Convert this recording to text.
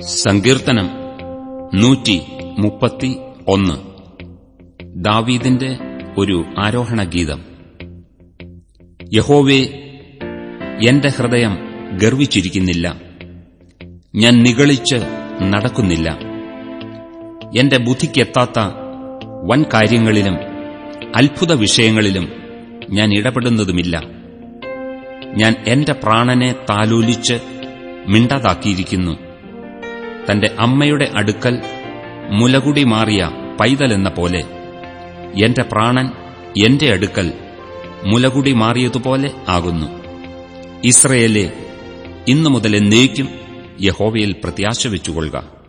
സങ്കീർത്തനം നൂറ്റി മുപ്പത്തി ഒന്ന്. ദാവീദിന്റെ ഒരു ആരോഹണ ഗീതം യഹോവേ എന്റെ ഹൃദയം ഗർവിച്ചിരിക്കുന്നില്ല. ഞാൻ നിഗളിച്ച് നടക്കുന്നില്ല. എന്റെ ബുദ്ധിക്കെത്താത്ത വൻ കാര്യങ്ങളിലും അത്ഭുത വിഷയങ്ങളിലും ഞാൻ ഇടപെടുന്നതുമില്ല. ഞാൻ എന്റെ പ്രാണനെ താലോലിച്ച് മിണ്ടാതാക്കിയിരിക്കുന്നു. തന്റെ അമ്മയുടെ അടുക്കൽ മുലകുടി മാറിയ പൈതലെന്ന പോലെ എന്റെ പ്രാണൻ എന്റെ അടുക്കൽ മുലകുടി മാറിയതുപോലെ ആകുന്നു. ഇസ്രയേലെ ഇന്നു മുതൽ എന്നേക്കും യഹോവയിൽ പ്രത്യാശ വെച്ചുകൊള്ളുക.